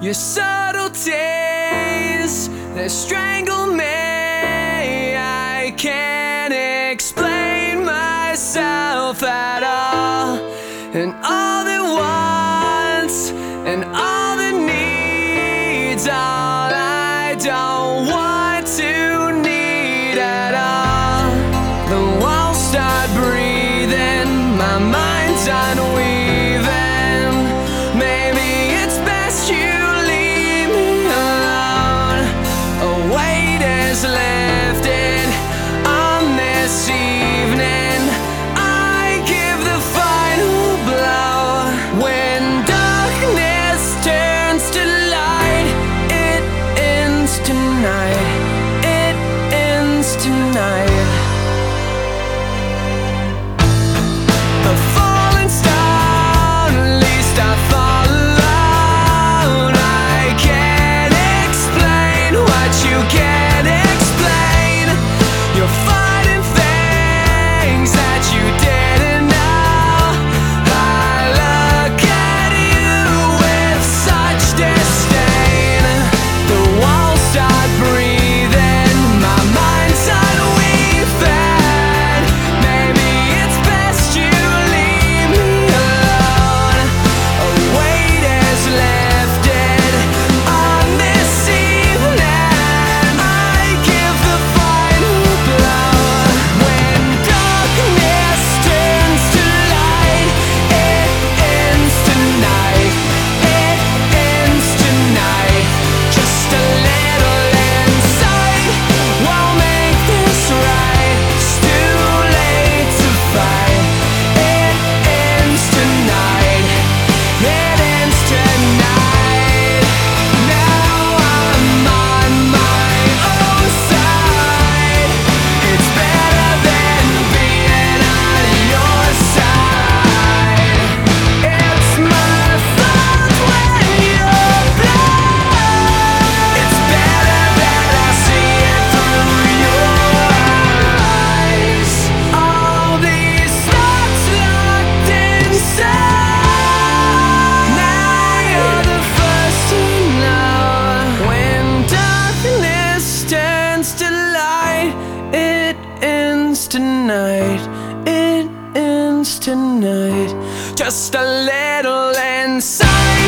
Your subtleties that strangle me. I can't explain myself at all. And all tonight. tonight. It ends tonight. Just a little inside.